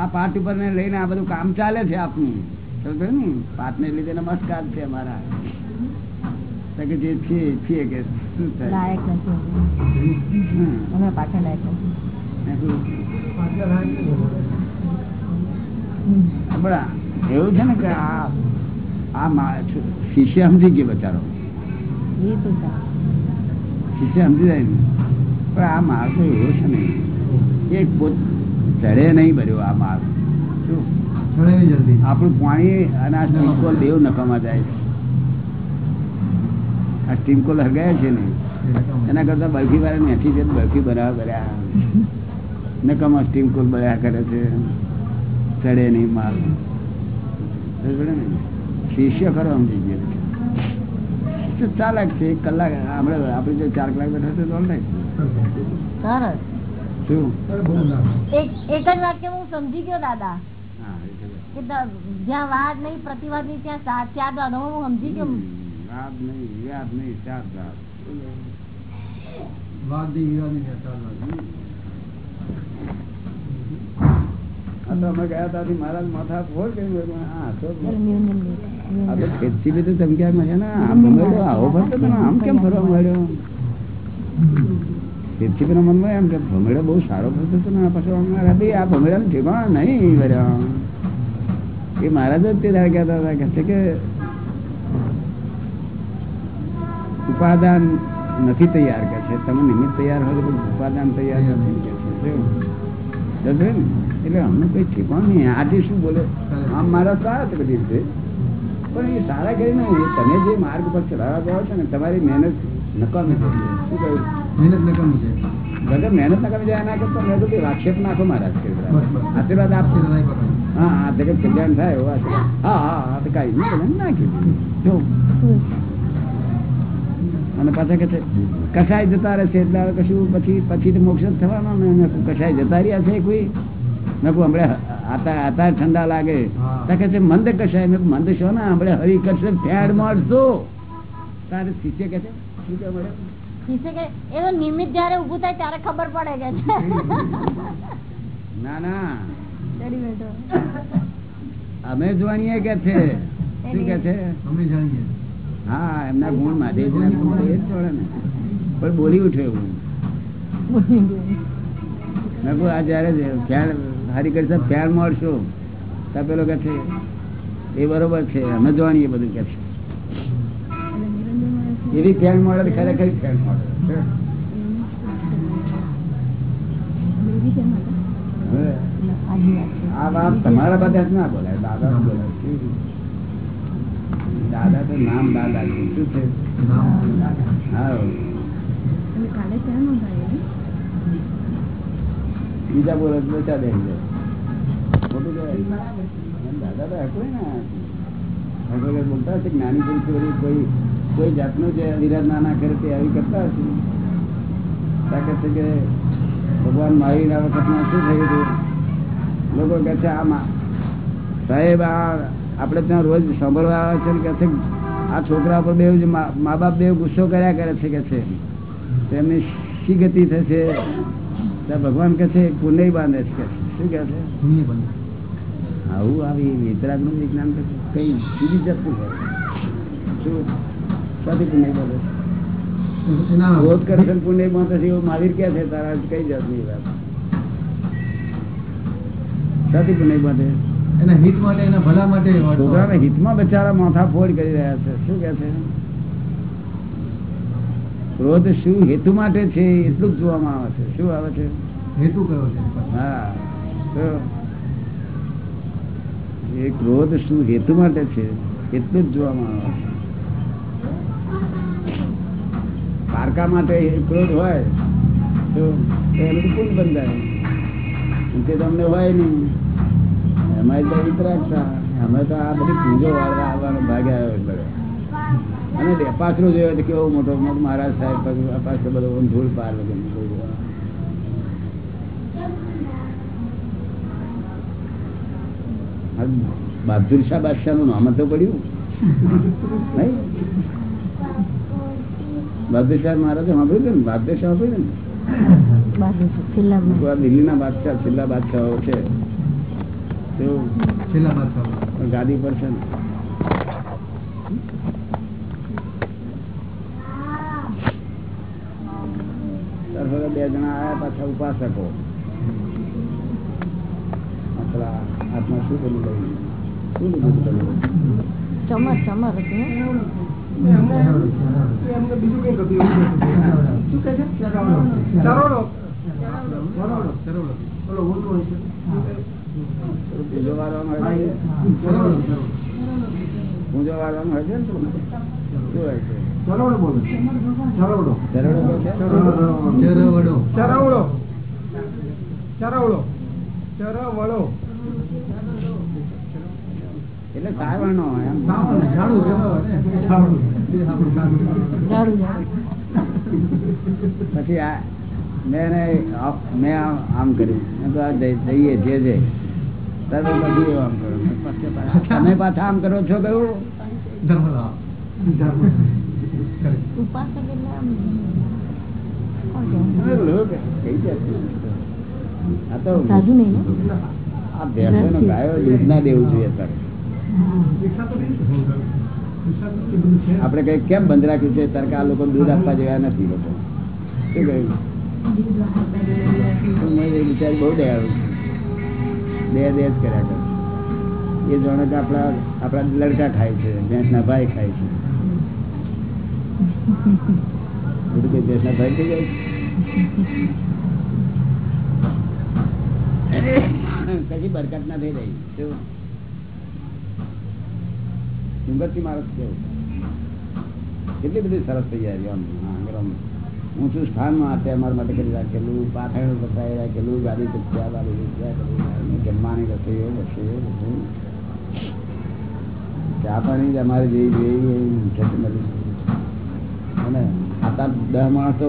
આ પાટ ઉપર ને લઈને આ બધું કામ ચાલે છે આપનું. સમજો ને પાટને લીધે નમસ્કાર છે મારા કે જે છીએ છીએ કે શું થાય. અમે લાયક એવું છે ને કે આ આ મા- શિષ્ય સમજી ગયો બચારો. એ તો સારું. શિષ્ય સમજી જાય પણ આ તો એવો છે ને. એક પોત ચડે નહીં ભર્યો આ જલ્દી. આપણું પાણી અને આ સ્ટીમકોલ બેવ નકામાં જાય છે. આ સ્ટીમકોલ હરગાયા છે ને. એના કરતા બરફી વાળા નથી બરફી બનાવ કર્યા નકામાં સ્ટીમકોલ બનાવ્યા કરે છે. ચડે નહીં માલ શિષ્ય ખરો સમજી ગયો. ચાલાક છે એક કલાક આપણે આપણે જો ચાર કલાક બેઠા છે તો એક જ વાક્ય હું સમજી ગયો દાદા. જ્યાં વાદ નહીં પ્રતિવાદ નહીં ત્યાં સાત ચાર દાદા હું સમજી ગયો. વાત નહીં વ્યાદ નહીં ચાર દાદ વાદ નહીં વિવાદ નહીં ચાર વાદ. આ તો અમે ગયા ત્યાંથી મહારાજ માથા ફોડ કર્યું હા તો એટલે મ્યુનિયમ ડે. આ તો ખેતથી બી તો ધમક્યા મળ્યા ને આમ ભમેડો આવો ફરતો હતો આમ કેમ ફરવા મળ્યો ખેતથી પેલા મનમાં એમ કે ભમેડો બહુ સારો ફરતો હતો ને પાછો આમ મારા બી આ ભમેડાનું નહીં ભર્યા એ મહારાજ જ તે દાડ કહેતા હતા કહે કે ઉપાદાન નથી તૈયાર કે છે તમે નિમિત્ત તૈયાર હોય તો ઉપાદાન તૈયાર નથી કે છે ને? એટલે અમને કઈ ઠેકાણ નહીં. આજે શું બોલે? આમ મારા સારા છે બધી રીતે પણ એ સારા કરીને એ તમે જે માર્ગ પર ચલાવવા જાઓ છો ને તમારી મહેનત નકામી થઈ જાય. શું કહ્યું? મહેનત નકામી છે વગર મહેનત નકામી જાય એના કરતા મેં તો આક્ષેપ નાખો મારા. આશીર્વાદ આપશે હા હા જગત કલ્યાણ થાય એવો આશીર્વાદ. હા હા હા તો કાંઈ નહીં. નાખ્યું જો. અને પાછા કે છે કસાય જતા રહેશે એટલે હવે કશું પછી પછી તો મોક્ષ જ થવાનો ને. કસાય જતા રહ્યા છે કોઈ? મેં કહું હમણાં આતા આતા ઠંડા લાગે. ત્યાં તો કે છે મંદ કસાય મેં મંદ છો ને? હમણાં હરી કરશે ફેડ મારશો. તારે શિષ્ય કે છે? શું કે મળે એ તો નિમિત્ત જયારે ઉભું થાય ત્યારે ખબર પડે કે ના ના. અમે જાણીએ કે છે. શું કે છે? અમે જાણીએ. હા, એમના ગુણ મહાદેવ ગુણ એ જ જોડે ને પણ બોલી ઉઠ્યો એવું. આ જયારે ફેર હરિકર સાહેબ ફેર મળશો. તો પેલો કે છે, એ બરોબર છે, અમે જાણીએ બધું કે છે. એવી ફેર મળે ખરેખર ફેર મળે. આ વાત તમારા બધા જ ના બોલાય દાદા બોલાય? દાદા તો નામ દાદા છે શું છે હા બીજા બોલો બચા દે દાદા તો હકવે ને હકવે બોલતા હશે કે નાની પુરુષો કોઈ કોઈ જાતનું જે વિરાટ ના કરે તે આવી કરતા હશે. તાકાત છે કે ભગવાન મહાવીરના વખતમાં શું થયું હતું? લોકો કહે છે આમાં સાહેબ આ આપણે ત્યાં રોજ સાંભળવા આવે છે કે છે આ છોકરા પર બે મા બાપ બે ગુસ્સો કર્યા કરે છે કે છે? તેમની શી ગતિ થશે? ભગવાન કે છે પુનઃ બાંધે છે. શું કે છે? આવું આવી વિતરાગનું વિજ્ઞાન કઈ જુદી જતું હોય. શું? સાથી પુણ્ય બાંધે? છે ક્રોધ કરે છે પુણ્ય બાંધે છે એવું મહાવીર ક્યાં છે તારા કઈ જાતની વાત? સાથી પુણ્ય બાંધે? એના હિત માટે એના ભલા માટે છોકરાના હિતમાં બચારા માથા ફોડ કરી રહ્યા છે. શું કે છે? ક્રોધ શું હેતુ માટે છે? એટલું જ જોવામાં આવે છે. શું આવે છે? હેતુ કયો છે? હા. તો એ ક્રોધ શું હેતુ માટે છે? એટલું જ જોવામાં આવે છે. પારકા માટે ક્રોધ હોય તો એનું કુલ બંધાય. તે તમને હોય નહીં. એમાં તો વિતરાગતા અમે તો આ બધી પૂજો વાળવા આવવાનો ભાગ આવ્યો એટલે અને પાછળ જોયો તો કેવો મોટો મોટો મહારાજ સાહેબ પાછળ બધો ધૂળ પાર વગર બહાદુર શાહ બાદશાહનું નામ તો પડ્યું. બહાદુર શાહ મહારાજે સાંભળ્યું હતું ને? બહાદુર શાહ સાંભળ્યું ને? દિલ્હીના બાદશાહ છેલ્લા બાદશાહ છે. ગાદી પર છે બે જણા આવ્યા પાછા ઉપાસકો. આપણા હાથમાં શું બની ગયું શું લીધું તમે ચમર બીજું કઈ શું કહે છે? ચરોડો. ચરોડો. ચરોડો. ઓલો ઊંટો હોય છે. પૂજો વાળવામાં હોય છે? ચરોડો વાળવામાં હોય છે ને શું? હોય છે. બોલો? ચરવડો ચરવડો. ચરવડો. ચરવડો. એટલે સાવરણો એમ. પછી આ મેં આમ- આમ કર્યું. જઈએ જે જે. પછી એવું આમ કર્યું તમે પાછા આમ કરો છો કયું? લોક કઈ કેમ બંધ રાખ્યું છે? ત્યારે આ લોકો દૂધ આપવા જેવા નથી લોકો. શું કહ્યું? બિચારી બહુ દયાળુ બે દે જ કર્યા કરે. એ જાણે કે આપણા આપણા લડકા ખાય છે, ભેંસના ભાઈ ખાય છે. ભેંસના ભાઈ થઈ જાય છે? બરકત ના થઈ રહી ડુંગરથી માણસ કેવું? કેટલી બધી સરસ તૈયારી આમ આમ. ઊંચું સ્થાનમાં આ અમારા માટે કરી રાખેલું પાથણ બતાવી રાખેલું ગાડી ચપ્યા ગાડી કરી જમવાની રસોઈઓ રસોઈઓ બધું. ચા પાણી જ અમારે જેવી જોઈએ જતી મળી અને આતા દસ માણસો.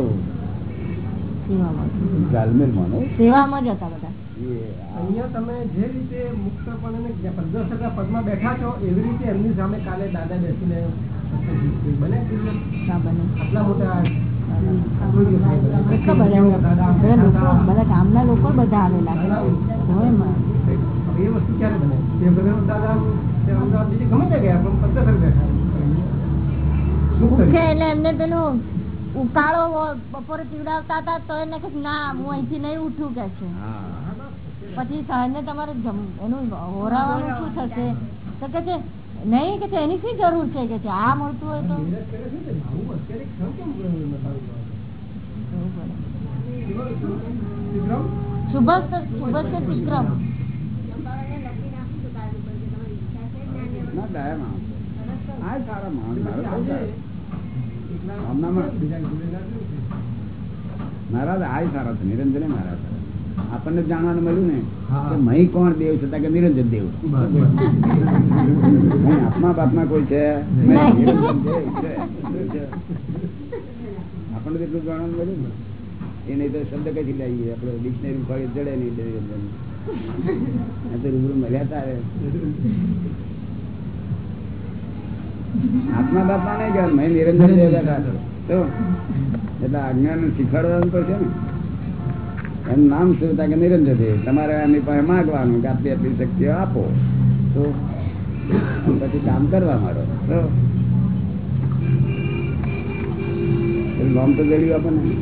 જાલમેરમાં સેવામાં જ હતા બધા. એ અહીંયા તમે જે રીતે મુક્તપણે પંદર ટકા પદમાં બેઠા છો એવી રીતે એમની સામે કાલે દાદા બેસીને બને બને. આટલા મોટા બધા ગામના લોકો બધા આવેલા છે હોયમાં. એ વસ્તુ ક્યારે બને દાદા અમદાવાદ બીજે ગમે ત્યાં ગયા પણ પત્તા કરી ઉઠે એટલે એમને પેલું ઉકાળો બપોરે પીવડાવતા હતા તો એને કે ના હું અહીંથી નહીં ઉઠું કે છે પછી સાંજે તમારે જમ- એનું હોરાવાનું શું થશે તો કે છે નહીં કે છે એની શી જરૂર છે કે છે આ મળતું હોય તો. મહારાજ આ સારા છે. નિરંજન મહારાજ. આપણને જાણવાનું મળ્યું ને. કે મહી કોણ દેવ છે? તા કે નિરંજન દેવ આત્મા બાપમાં કોઈ છે? છે. છે? આપણને તો એટલું જાણવાનું મળ્યું ને. એ નહીં તો શબ્દ કઈ લઈએ આપણે ડિક્શનરી ખોલી જડે નહીં નિરંજન. તો રૂબરૂ મળ્યા તારે. આત્મા બાપા નહીં કહેવાય મેં નિરંજન દેવ તો? એટલે અજ્ઞાન શીખવાડવાનું પડશે ને. એનું નામ શું કે નિરંજન દેવ તમારે એમની પાસે માગવાનું કે આટલી આટલી શક્તિઓ આપો. તો પછી કામ કરવા મારો તો તો જડ્યું આપણને.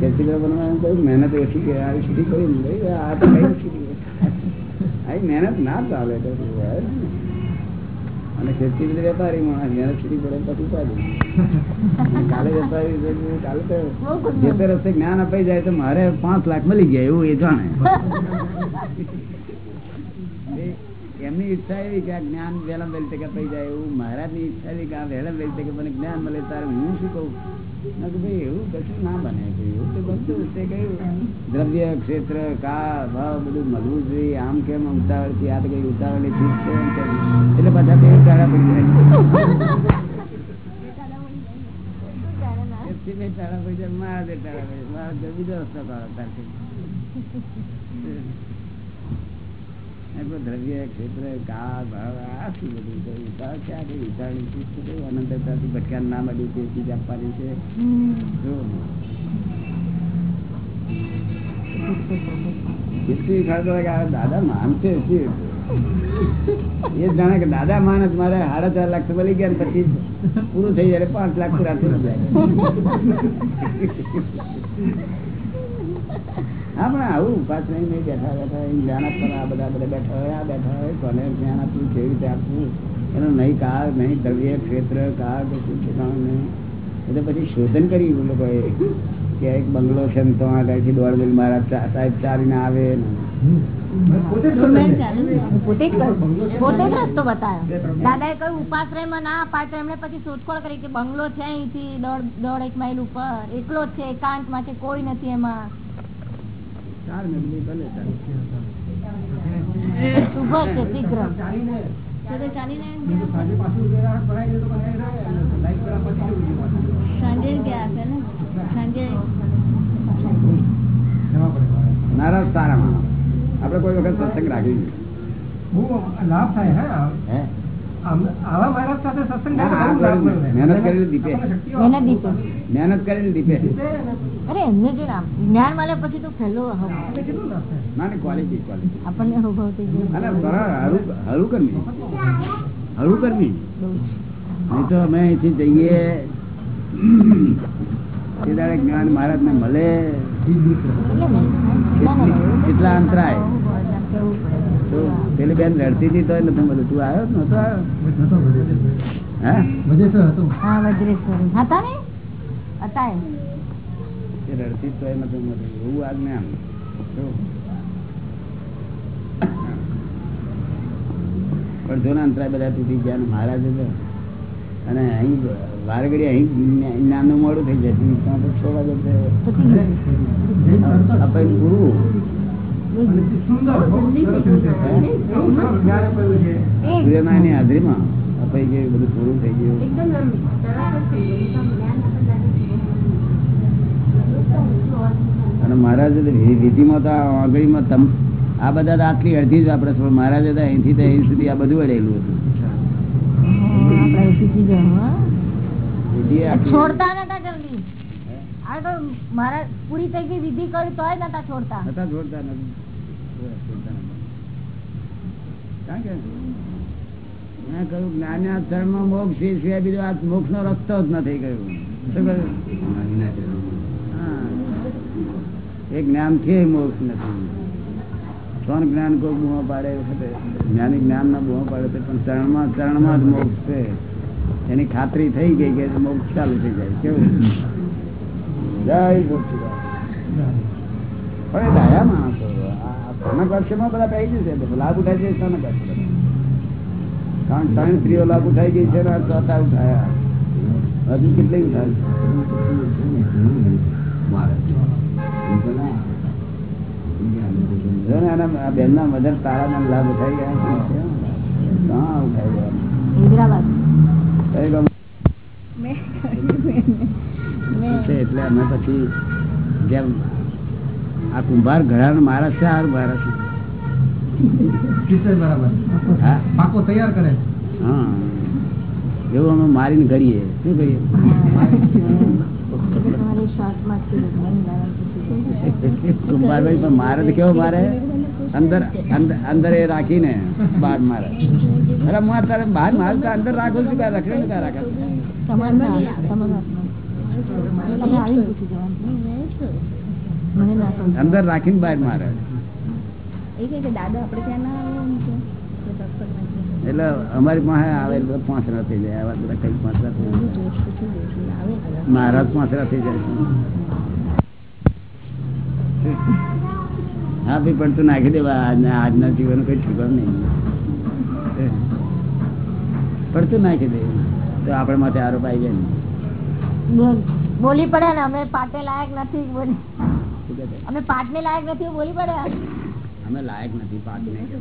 ખેતી બનવાનું કહ્યું મહેનત ઓછી કે આવી સુધી કરી આ તો કઈ આવી મહેનત ના ચાલે. અને ખેતી બધી વેપારી માણસ મહેનત સીધી પડે પછી ચાલી કાલે વેપારી કાલે તો જે તે રસ્તે જ્ઞાન અપાઈ જાય તો મારે પાંચ લાખ મળી ગયા એવું એ જાણે. એમની ઈચ્છા એવી કે આ જ્ઞાન વહેલા વહેલી તકે અપાઈ જાય એવું મહારાજની ઈચ્છા એવી કે આ વહેલા વહેલી તકે મને જ્ઞાન મળે તારે હું શું કહું? ભાઈ એવું કશું ના બને એવું તો બનતું તે કહ્યું દ્રવ્ય ક્ષેત્ર કા ભાવ બધું મળવું જોઈએ આમ કેમ ઉતાવળથી આ તો કઈ ઉતાવળની ચીજ છે એટલે બધા બે તાળા પડી જાય. મારા બે તાળા મારા બીજો રસ્તો કાઢો દ્રવ્ય, ક્ષેત્ર છે. દાદા માનશે એ જાણે કે દાદા માણસ મારે સાડા ચાર લાખ તો મળી ગયા પછી પૂરું થઈ જાય પાંચ લાખ પૂરા થઈ જાય. હા પણ આવું ઉપાસ નહીં નહીં બેઠા બેઠા જ્ઞાન આપવાના આ બધા બધા બેઠા હોય આ બેઠા હોય કોને જ્ઞાન આપવું કેવી રીતે આપવું એનું નહીં કાળ નહીં દ્રવ્ય ક્ષેત્ર કાળ કશું ઠેકાણું નહીં. એટલે પછી શોધન કરી લોકોએ. કે એક બંગલો છે ને તો આગળથી દોઢ મિલ મારા સાહેબ ચાલીને આવે પોતે પોતે જ કહ્યું. પોતે જ રસ્તો બતાવ્યો. દાદાએ કહ્યું ઉપાશ્રયમાં ના અપાય તો એમણે પછી શોધખોળ કરી કે બંગલો છે અહીંથી દોઢ દોઢ એક માઇલ ઉપર. એકલો છે એકાંતમાં છે કોઈ નથી એમાં. ચાર મિલ ભલે. નારાજ સારા આપડે કોઈ વખત સત્સંગ રાખી લાભ થાય હા? આવા મહારાજ સાથે સત્સંગ થાય તો હા, બહુ લાભ મળે. મહેનત કરેલી દીપે. મહેનત દીપે. મહેનત કરીને દીપે. દીપે અરે એમને જો જ્ઞાન મળે પછી તો પહેલો આપણને કેટલું લાભ થાય? ના નહીં ક્વોલિટી ક્વોલિટી આપણને અનુભવ થઈ ગયો. હળું હળું કરવી. હળું કરવી. નહીં તો અમે અહીંથી જઈએ. તે દાડે જ્ઞાન મહારાજ ને મળે. કેટલા અંતરાય પેલી બેન રડતી હતી તો નથી બધું. તું આવ્યો નતો આવ્યો. પણ જો અંતરાય બધા તૂટી ગયા ને મહારાજ અને અહીં આપણે મહારાજે વિધિમાં તો આંગળીમાં તમ આ બધા આટલી અડધી જ વાપરે મહારાજ હતા અહીંથી તો અહીં સુધી આ બધું અડેલું હતું. આપણે છોડતા નતા જલ્દી. આ તો મારા પૂરી થઈ ગઈ વિધિ કરી તોય નતા છોડતા. હતા છોડતા નથી છોડતા નથી. કારણ કે? મેં કહ્યું જ્ઞાનના ચરણમાં મોક્ષ એ સિવાય બીજો આ મોક્ષ નો રસ્તો જ નથી કહ્યું. એ જ્ઞાન છે મોક્ષ નથી. જ્ઞાન કોઈ બૂમો પાડે વખતે જ્ઞાની જ્ઞાન ના બૂમો પાડે છે પણ ચરણમાં ચરણમાં જ મોક્ષ છે. એની ખાતરી થઈ ગઈ કે મોક્ષ ચાલુ થઈ જાય. કેવું? લાભ ઉઠાય છે સ્થાનક વર્ષ કારણ ત્રણ ને ચોથા ઉઠાયા. હજુ કેટલી ઉઠાય જો ને મધર તારાના લાભ ઉઠાઈ ગયા. ઉઠાઈ ગયા? એટલે અમે પછી જેમ આ કુંભાર ઘડાનો મારા છે આ મારા છે. પાકો તૈયાર કરે હા. એવું અમે મારીને કરીએ શું કરીએ? કુંભારભાઈ પણ મારે તો કેવો મારે? અંદર અંદર એ રાખીને બહાર મારે. અરે હું તારે બહાર મારે તો અંદર રાખું છું કાંઈ રખડે ક્યાં રાખે અંદર રાખીને બહાર મારે. એટલે અમારી પાસે આવે પાંચરા થઈ જાય આવા બધા કઈ પાંચરા થઈ જાય. મહારાજ પાંચરા થઈ જાય હા ભાઈ પણ તું નાખી દેવા. આજના આજના જીવન કઈ છૂટવાનું નહીં. પડતું નાખી દે. તો આપણે માટે આરોપ આવી જાય બોલી. પડે ને. અમે પાટે લાયક નથી બોલી? અમે પાટને લાયક નથી બોલી પડે? અમે લાયક નથી નરેન્દ્ર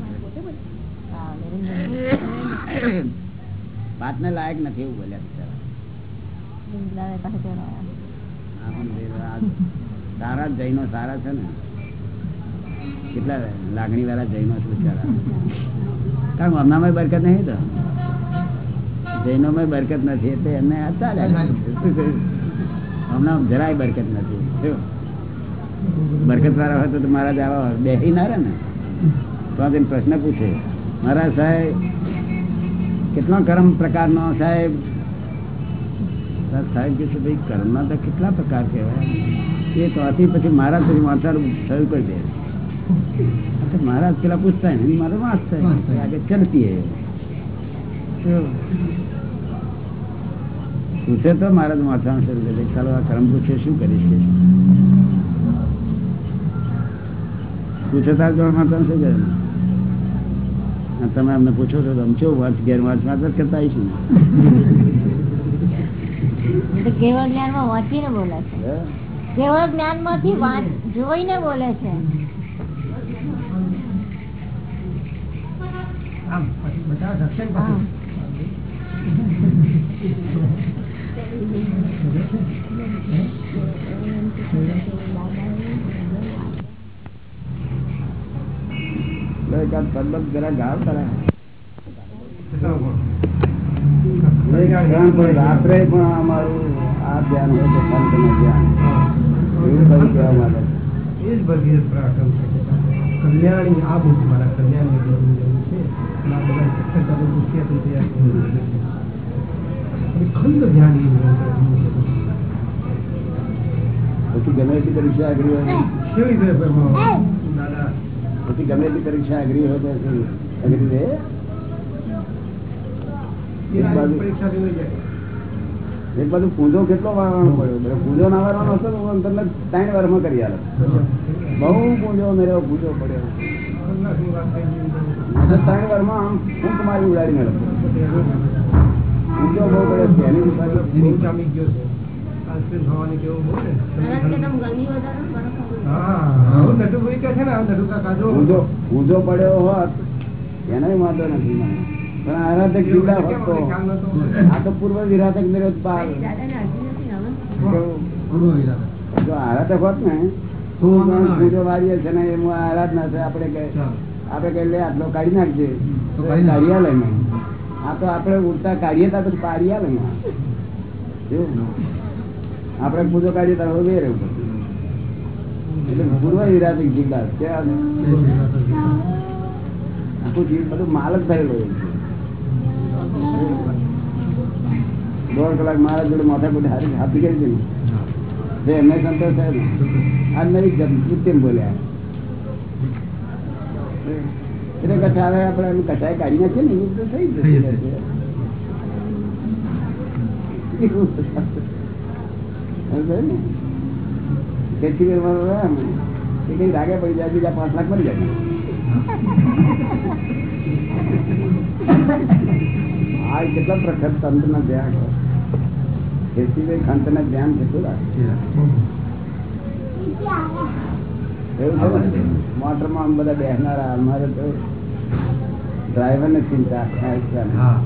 પાકને લાયક નથી એવું બોલ્યા સારા જૈનો સારા છે ને. કેટલા લાગણી વાળા જૈનો છે બિચારા? કારણ અમનામાં બરકત નહીં તો. જૈનો બરકત નથી એટલે એમને કહ્યું? હમણાં જરાય બરકત નથી. બરકત વાળા હોય તો મારા જવા બેસી ના રહે ને. તો પ્રશ્ન પૂછે. મારા સાહેબ કેટલો કર્મ પ્રકારનો સાહેબ? સાહેબ કે છે ભાઈ કર્મના તો કેટલા પ્રકાર કહેવાય. એ તો પછી મહારાજ પછી વાંચવાનું શરૂ કરી દે. મહારાજ પેલા પૂછતા ને મારો વાંચતા થાય. આગળ હે? પૂછે તો મહારાજ વાંચવાનું શરૂ કરે ચાલો આ કર્મ પૂછે શું કરીશ કે? પૂછે તાર જો વાંચવાનું શું કરે તમે અમને પૂછો છો તમે અમે વર્ષ વાંચ વાંચ જ કરતા આવીશું કેવળ જ્ઞાનમાં વાંચીને બોલે છે? કેવળ જ્ઞાનમાંથી જોઈને બોલે છે. આમ પછી બધા જરા તારા. રાત્રે પણ અમારું આ ધ્યાન હોય તો સંતનું ધ્યાન. એવું બધું કહેવા માટે એ જ ભગીરથ પ્રાર્થના છે. કલ્યાણી આ બધું મારા કલ્યાણની જરૂર જરૂર છે. ખંડ ધ્યાન. પછી ગમે પરીક્ષા હોય પછી ગમે પરીક્ષા હોય તો રહે? એક બાજુ પૂજો કેટલો વાળવાનો પડ્યો પૂજો પૂંજો ના વાળવાનો હતો તો તમને ત્રણ વારમાં કરી આલો. બહુ પૂજો મેળવ્યો પૂજો પડ્યો. મેં ત્રણ વારમાં આમ હું તમારી ઉડાડી મેળવ્યો ઊંચો બહુ પડ્યો છે એની પડ્યો હોત એનો વાંધો નથી પણ આરાધક જીવડા હોત આ તો પૂર્વ વિરાધક નિરોધ પાર. પૂર્વ જો આરાધક હોત ને. પૂંજો વાળીએ છે ને એમાં આરાધના છે આપણે આપણે કઈ લે આટલો કાઢી નાખજે. તો તો કાઢી નાખ. ને. આ તો આપણે ઉડતા કાઢીએ તા પછી પાડી આવે ને. આપણે પૂજો કાઢીએ તો હવે બે રહેવું એટલે પૂર્વ વિરાટિક જિલ્લા આખું જીવ બધું માલ જ થયેલો દોઢ કલાક મારા જોડે માથા કોઈ હારી હાથી કરી દીધી જે એમને સંતોષ થાય ને આ નવી કૃત્રિમ બોલ્યા એટલે કથા હવે આપણે એમ કથાએ કાઢી નાખીએ ને એવું તો થઈ જશે જશે. ને? તેથી કરી મારો એમ કે કઈ રાગે પડી જાય બીજા પાંચ લાખ મળી જાય આ કેટલા પ્રખર તંત્ર ના ધ્યાન ખેતીભાઈ ખંત ધ્યાન કેટલું રાખે. એવું છે ને? મોટરમાં બધા બેસનારા અમારે તો ડ્રાઈવર ને ચિંતા આખા રસ્તાની. હા.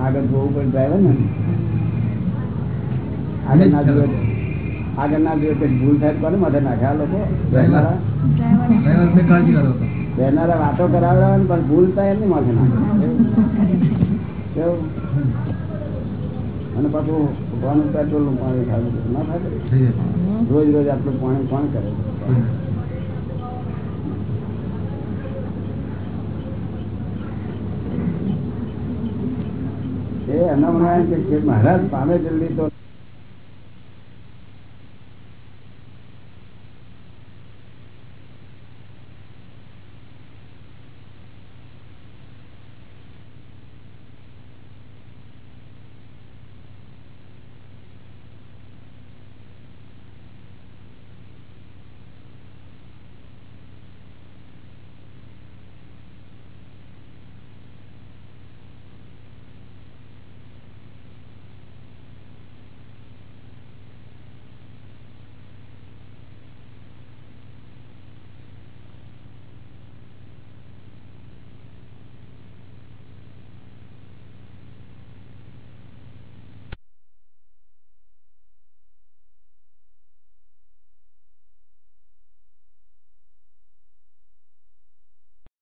આગળ જોવું પડે ડ્રાઈવર ને આગળ ના જોયે આગળ ના ભૂલ થાય કોને માથે નાખ્યા લોકો બેનારા વાતો કરાવડા ને પણ ભૂલ થાય એમની માથે નાખે? અને પાછું ભગવાનનું પેટ્રોલનું પાણી ખાવું ના જશે રોજ રોજ આટલું પાણી કોણ કરે? એ એના મને કે મહારાજ પામે જલ્દી તો